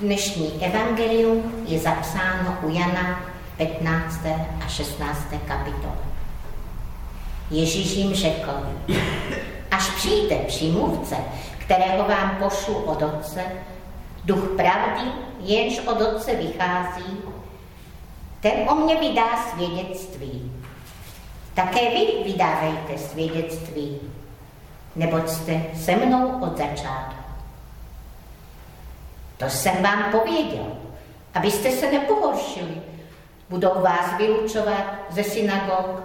Dnešní evangelium je zapsáno u Jana 15. a 16. kapitole. Ježíš jim řekl, až přijde přímluvce, kterého vám pošlu od Otce, duch pravdy, jenž od Otce vychází, ten o mě vydá svědectví. Také vy vydávejte svědectví, neboť jste se mnou od začátku. To jsem vám pověděl, abyste se nepohoršili. Budou vás vylučovat ze synagog.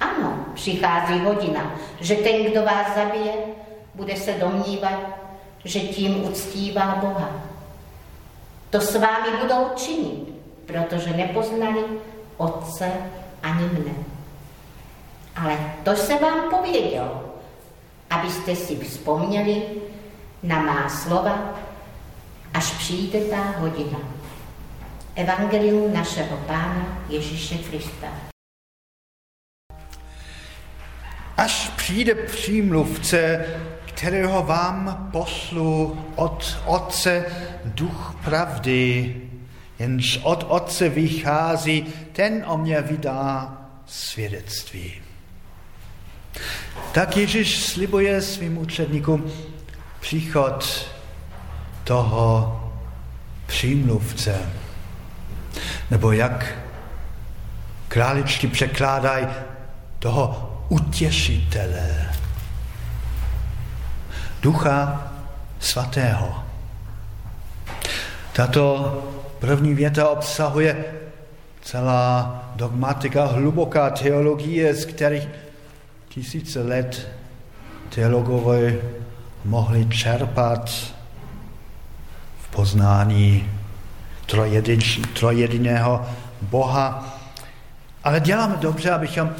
Ano, přichází hodina, že ten, kdo vás zabije, bude se domnívat, že tím uctívá Boha. To s vámi budou činit, protože nepoznali Otce ani mne. Ale to jsem vám pověděl, abyste si vzpomněli na má slova, až přijde ta hodina. Evangelium našeho Pána Ježíše Krista. Až přijde přímluvce, kterého vám poslu od Otce duch pravdy, jenž od Otce vychází, ten o mě vydá svědectví. Tak Ježíš slibuje svým učedníkům příchod toho přímluvce. Nebo jak králičky překládají toho utěšitele. Ducha svatého. Tato první věta obsahuje celá dogmatika, hluboká teologie, z kterých tisíce let teologové mohli čerpat poznání trojediného Boha. Ale děláme dobře, abychom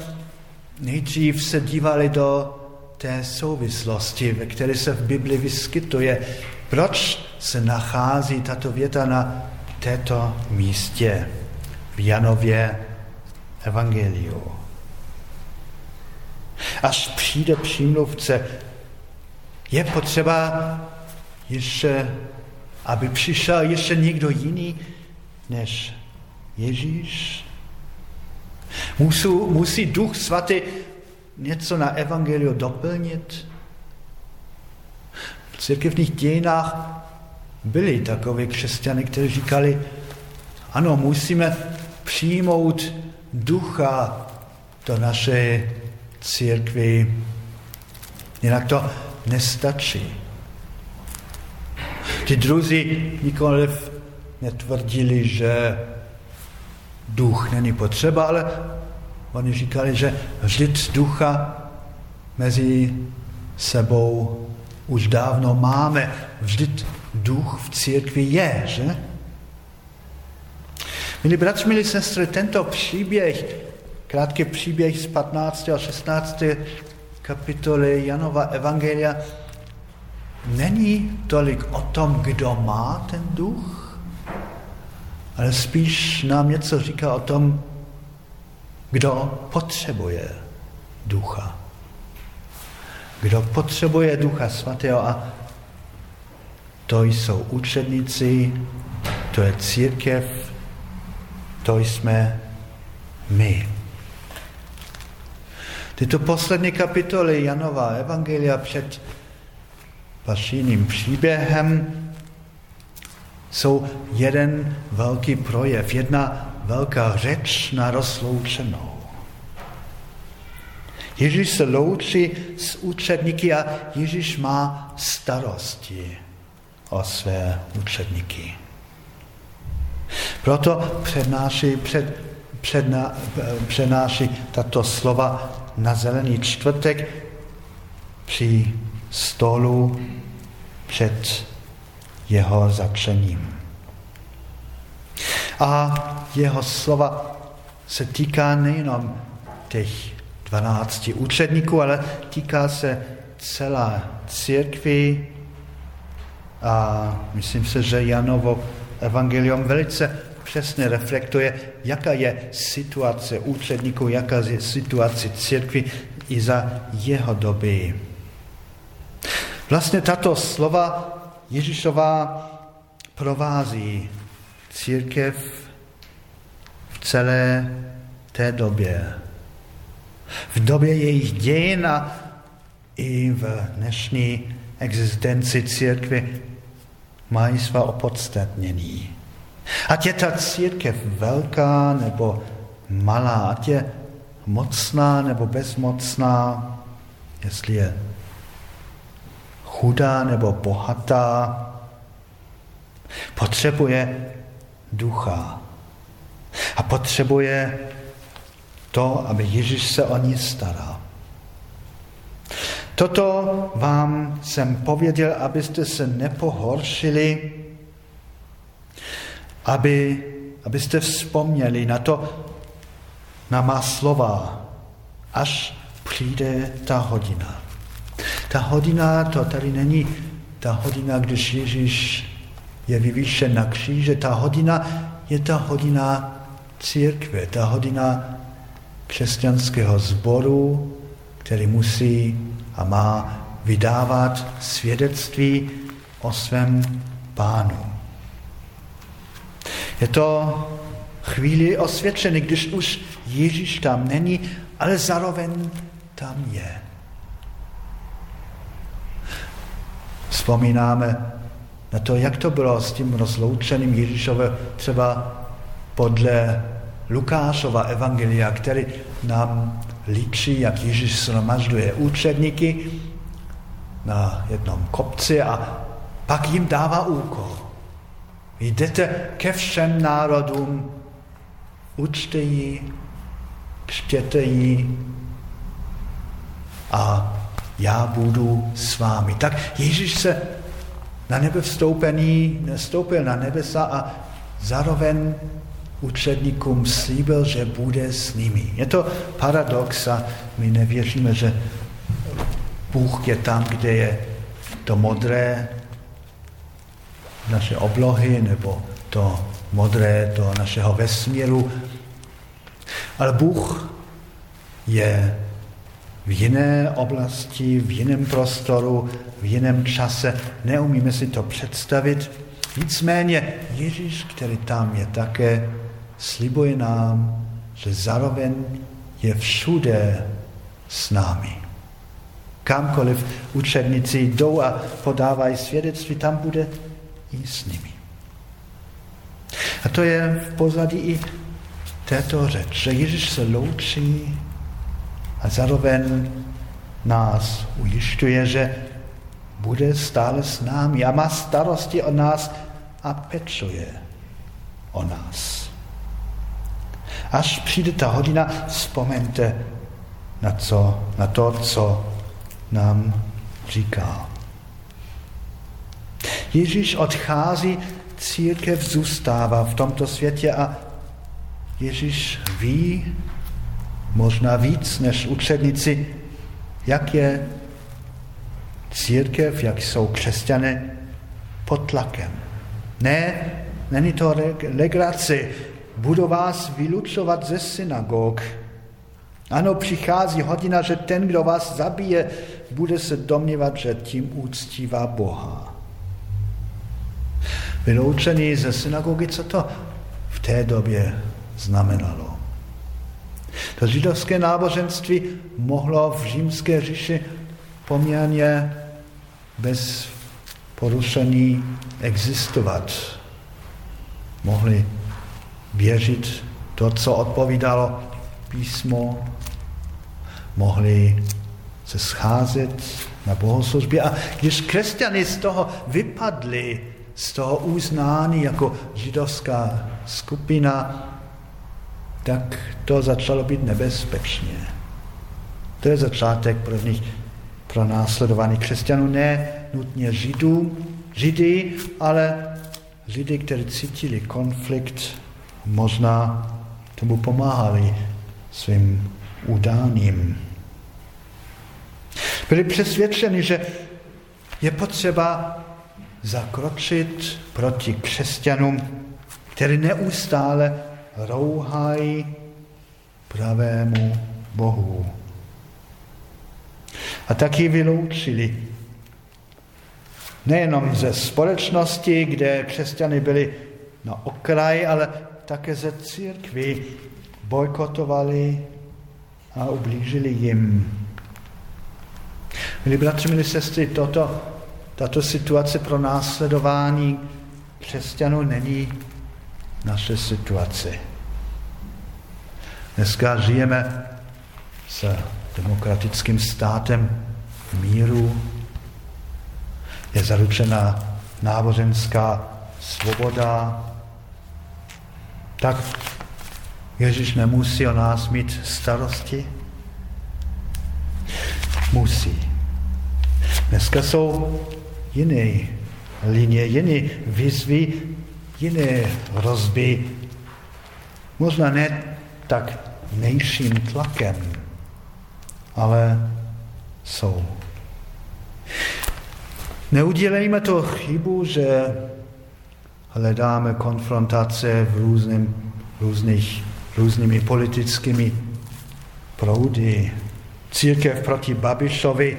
nejdřív se dívali do té souvislosti, ve které se v Bibli vyskytuje. Proč se nachází tato věta na této místě v Janově Evangeliu? Až přijde přímluvce, je potřeba ještě, aby přišel ještě někdo jiný než Ježíš? Musí, musí Duch Svatý něco na evangeliu doplnit? V církevních dějinách byli takové křesťany, kteří říkali, ano, musíme přijmout ducha do naše církvy, jinak to nestačí. Ti druzí nikoliv netvrdili, že duch není potřeba, ale oni říkali, že vždyť ducha mezi sebou už dávno máme. Vždyť duch v církvi je, že? Milí bratři, milí sestry, tento příběh, krátký příběh z 15. a 16. kapitoly Janova Evangelia, není tolik o tom, kdo má ten duch, ale spíš nám něco říká o tom, kdo potřebuje ducha. Kdo potřebuje ducha svatého a to jsou učedníci, to je církev, to jsme my. Tyto poslední kapitoly Janova Evangelia před vaším příběhem jsou jeden velký projev, jedna velká řeč na rozloučenou. Ježíš se loučí s učedníky a Ježíš má starosti o své učedníky. Proto přednáší, před, předna, přenáší tato slova na zelený čtvrtek při stolu před jeho zatčením. A jeho slova se týká nejenom těch dvanácti učedníků, ale týká se celá církvy a myslím se, že Janovo evangelium velice přesně reflektuje, jaká je situace učedníků, jaká je situace církvy i za jeho doby. Vlastně tato slova Ježíšová provází církev v celé té době. V době jejich dějin a i v dnešní existenci církve mají svá opodstatnění. Ať je ta církev velká nebo malá, ať je mocná nebo bezmocná, jestli je chudá nebo bohatá, potřebuje ducha. A potřebuje to, aby Ježíš se o ní staral. Toto vám jsem pověděl, abyste se nepohoršili, aby, abyste vzpomněli na to, na má slova, až přijde ta hodina. Ta hodina, to tady není ta hodina, když Ježíš je vyvýšen na kříže. Ta hodina je ta hodina církve, ta hodina křesťanského sboru, který musí a má vydávat svědectví o svém pánu. Je to chvíli osvědčený, když už Ježíš tam není, ale zároveň tam je. Vzpomínáme na to, jak to bylo s tím rozloučeným Ježíšovem třeba podle Lukášova evangelia, který nám líčí, jak Ježíš shromažďuje učedníky na jednom kopci a pak jim dává úkol. Jdete ke všem národům, učte ji, ji a já budu s vámi. Tak Ježíš se na nebe vstoupený, nestoupil na nebesa a zároveň učedníkům slíbil, že bude s nimi. Je to paradox a my nevěříme, že Bůh je tam, kde je to modré naše oblohy nebo to modré do našeho vesmíru. Ale Bůh je v jiné oblasti, v jiném prostoru, v jiném čase. Neumíme si to představit. Nicméně Ježíš, který tam je také, slibuje nám, že zároveň je všude s námi. Kamkoliv učedníci jdou a podávají svědectví, tam bude i s nimi. A to je v pozadí i této řeč, že Ježíš se loučí a zároveň nás ujišťuje, že bude stále s námi a má starosti o nás a pečuje o nás. Až přijde ta hodina, vzpomeňte na, co, na to, co nám říká. Ježíš odchází, církev zůstává v tomto světě a Ježíš ví, možná víc než učedníci, jak je církev, jak jsou křesťané pod tlakem. Ne, není to legrace, budu vás vylučovat ze synagog. Ano, přichází hodina, že ten, kdo vás zabije, bude se domnívat, že tím úctívá Boha. Vyloučení ze synagogy, co to v té době znamenalo? To židovské náboženství mohlo v římské říši poměrně bez porušení existovat. Mohli věřit to, co odpovídalo písmo, mohli se scházet na bohoslužbě. A když křesťany z toho vypadli, z toho uznání jako židovská skupina, tak to začalo být nebezpečné. To je začátek prvních pronásledovaných křesťanů, ne nutně židů, židy, ale židy, kteří cítili konflikt, možná tomu pomáhali svým udáním. Byli přesvědčeni, že je potřeba zakročit proti křesťanům, který neustále rouhají pravému Bohu. A taky vyloučili Nejenom ze společnosti, kde křesťany byli na okraji, ale také ze církvy bojkotovali a ublížili jim. Milí bratři, milí sestry, toto, tato situace pro následování křesťanů není naše situace. Dneska žijeme s demokratickým státem míru, je zaručena náboženská svoboda, tak Ježíš nemusí o nás mít starosti? Musí. Dneska jsou jiné linie, jiné výzvy, jiné rozby. Možná ne tak nejším tlakem, ale jsou. Neudělejme to chybu, že hledáme konfrontace v různým, různých, různými politickými proudy. Církev proti Babišovi,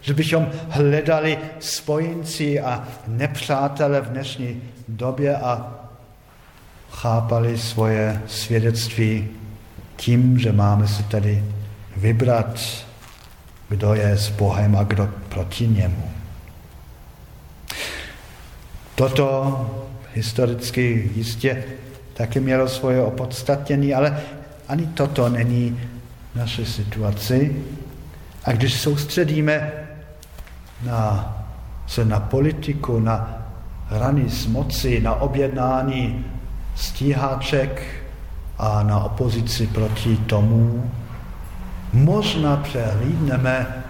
že bychom hledali spojenci a nepřátele v dnešní době a chápali svoje svědectví tím, že máme si tady vybrat, kdo je s Bohem a kdo proti němu. Toto historicky jistě také mělo svoje opodstatnění, ale ani toto není naše situace. A když soustředíme na, se na politiku, na rany z moci, na objednání stíháček a na opozici proti tomu, možná přehlídneme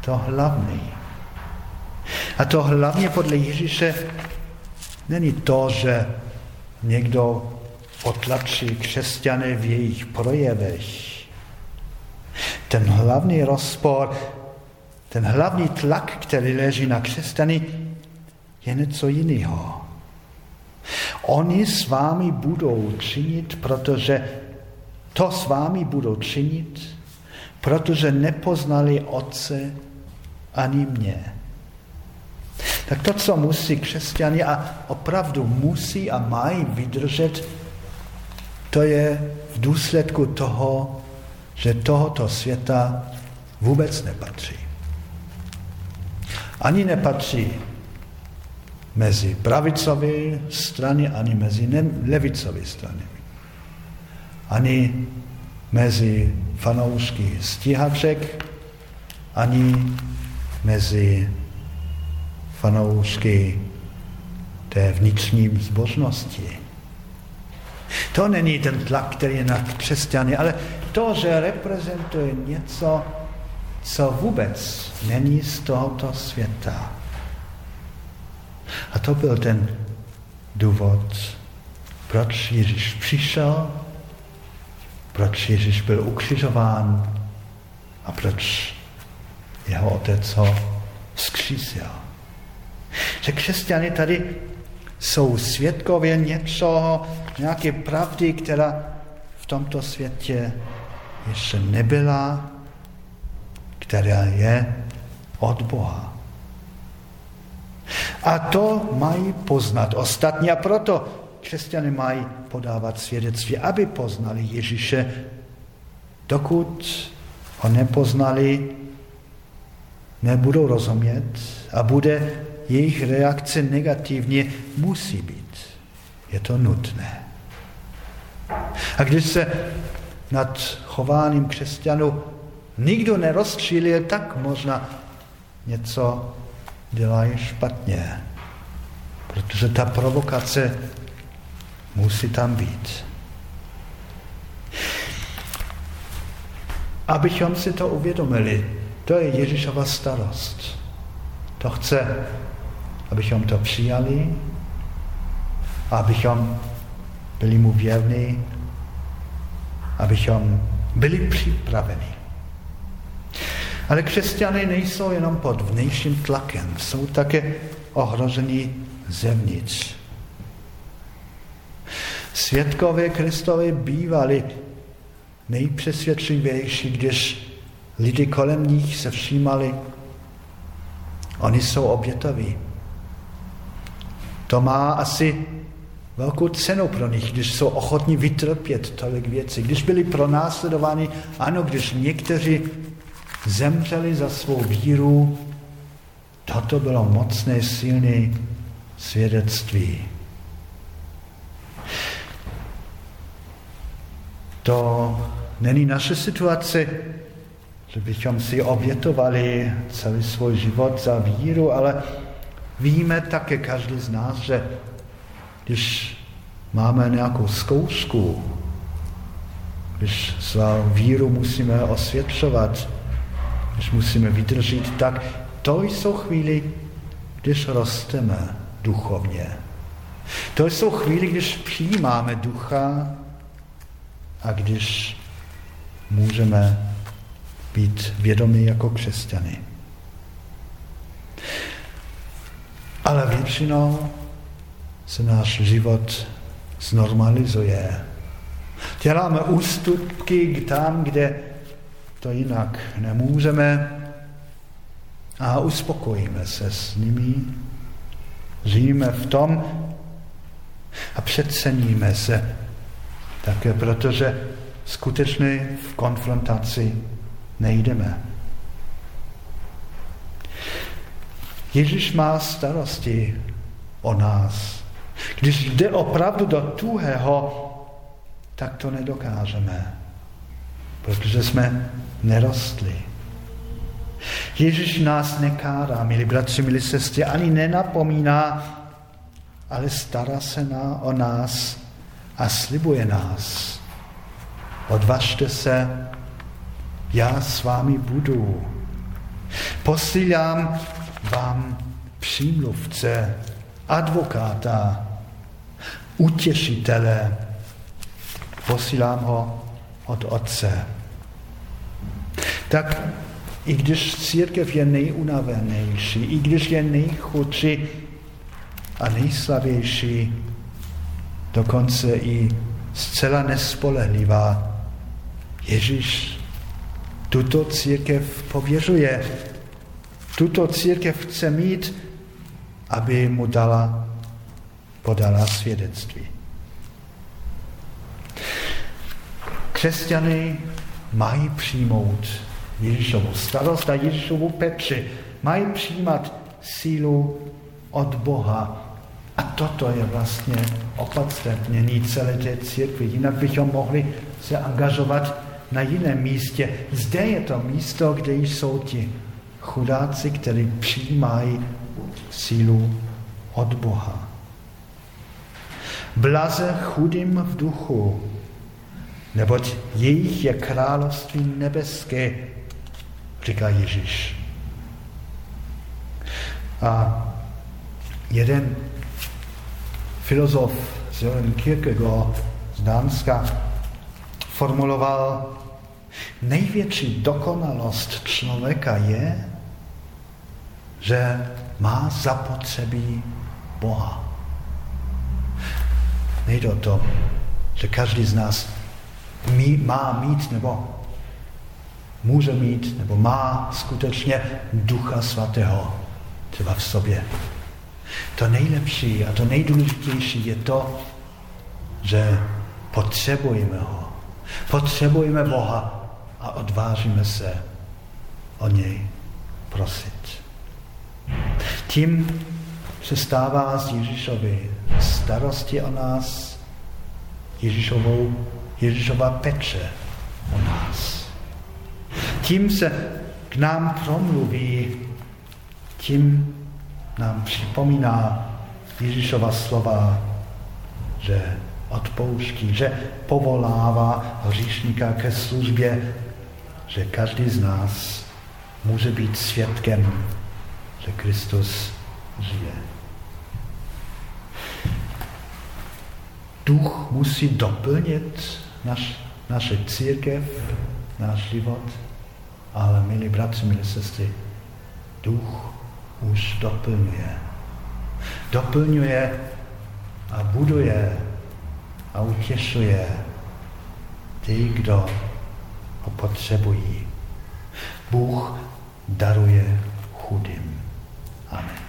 to hlavní. A to hlavně podle Ježíše není to, že někdo potlačí křesťany v jejich projevech. Ten hlavní rozpor, ten hlavní tlak, který leží na křesťany, je něco jiného. Oni s vámi budou činit, protože to s vámi budou činit, protože nepoznali Otce ani mě. Tak to, co musí křesťani a opravdu musí a mají vydržet, to je v důsledku toho, že tohoto světa vůbec nepatří. Ani nepatří mezi pravicové strany, ani mezi levicové strany. Ani mezi fanoušky stíhaček, ani mezi fanoušky té vnitřní zbožnosti. To není ten tlak, který je na křesťany, ale to, že reprezentuje něco, co vůbec není z tohoto světa. A to byl ten důvod, proč Ježíš přišel, proč Ježíš byl ukřižován a proč jeho otec ho vzkřísil. Že křesťany tady jsou svědkově něco, nějaké pravdy, která v tomto světě ještě nebyla, která je od Boha. A to mají poznat ostatní a proto křesťany mají podávat svědectví, aby poznali Ježíše. Dokud ho nepoznali, nebudou rozumět a bude jejich reakce negativně musí být. Je to nutné. A když se nad chováním křesťanů nikdo nerozčílil, tak možná něco dělají špatně. Protože ta provokace musí tam být. Abychom si to uvědomili, to je Ježíšova starost. To chce abychom to přijali, abychom byli mu věrní, abychom byli připraveni. Ale křesťané nejsou jenom pod vnějším tlakem, jsou také ohroženi zevnitř. Světkové Kristové bývali nejpřesvědčivější, když lidi kolem nich se všímali, oni jsou obětaví To má asi velkou cenu pro nich, když jsou ochotní vytrpět tolik věcí. Když byli pronásledováni, ano, když někteří zemřeli za svou víru, toto bylo mocné, silné svědectví. To není naše situace, že bychom si obětovali celý svůj život za víru, ale víme také každý z nás, že když máme nějakou zkoušku, když svou víru musíme osvědčovat, musíme vydržet, tak to jsou chvíli, když rosteme duchovně. To jsou chvíli, když přijímáme ducha a když můžeme být vědomí jako křesťany. Ale většinou se náš život znormalizuje. Děláme ústupky tam, kde to jinak nemůžeme a uspokojíme se s nimi. Žijeme v tom a přeceníme se také, protože skutečně v konfrontaci nejdeme. Ježíš má starosti o nás. Když jde opravdu do tuhého, tak to nedokážeme, protože jsme nerostli. Ježíš nás nekárá, milí bratři, milí sestry, ani nenapomíná, ale stará se na, o nás a slibuje nás. Odvažte se, já s vámi budu. Posílám vám přímluvce, advokáta, utěšitele. Posílám ho od Otce. Tak i když církev je nejunavenější, i když je nejchudší a nejslavější, dokonce i zcela nespolehlivá, Ježíš tuto církev pověřuje. Tuto církev chce mít, aby mu dala, podala svědectví. Křesťany mají přijmout Ježíšovu starost a Ježíšovu peči. Mají přijímat sílu od Boha. A toto je vlastně opodstatnění celé té církvy. Jinak bychom mohli se angažovat na jiném místě. Zde je to místo, kde jsou ti chudáci, kteří přijímají sílu od Boha. Blaze chudým v duchu, neboť jejich je království nebeské, říká Ježíš. A jeden filozof Søren Kierkegaard z Dánska formuloval, největší dokonalost člověka je, že má zapotřebí Boha. Nejde o to, že každý z nás mí, má mít nebo může mít nebo má skutečně Ducha Svatého třeba v sobě. To nejlepší a to nejdůležitější je to, že potřebujeme ho. Potřebujeme Boha a odvážíme se o něj prosit. Tím se stává z Ježíšovi starosti o nás, Ježíšovou, Ježíšova peče o nás. Tím se k nám promluví, tím nám připomíná Ježíšova slova, že odpouští, že povolává hříšníka ke službě, že každý z nás může být svědkem, že Kristus žije. Duch musí doplnit naš, naše církev, náš život, ale milí bratři, milí sestry, duch už doplňuje. Doplňuje a buduje a utěšuje ty, kdo ho potřebují. Bůh daruje chudým. Amen.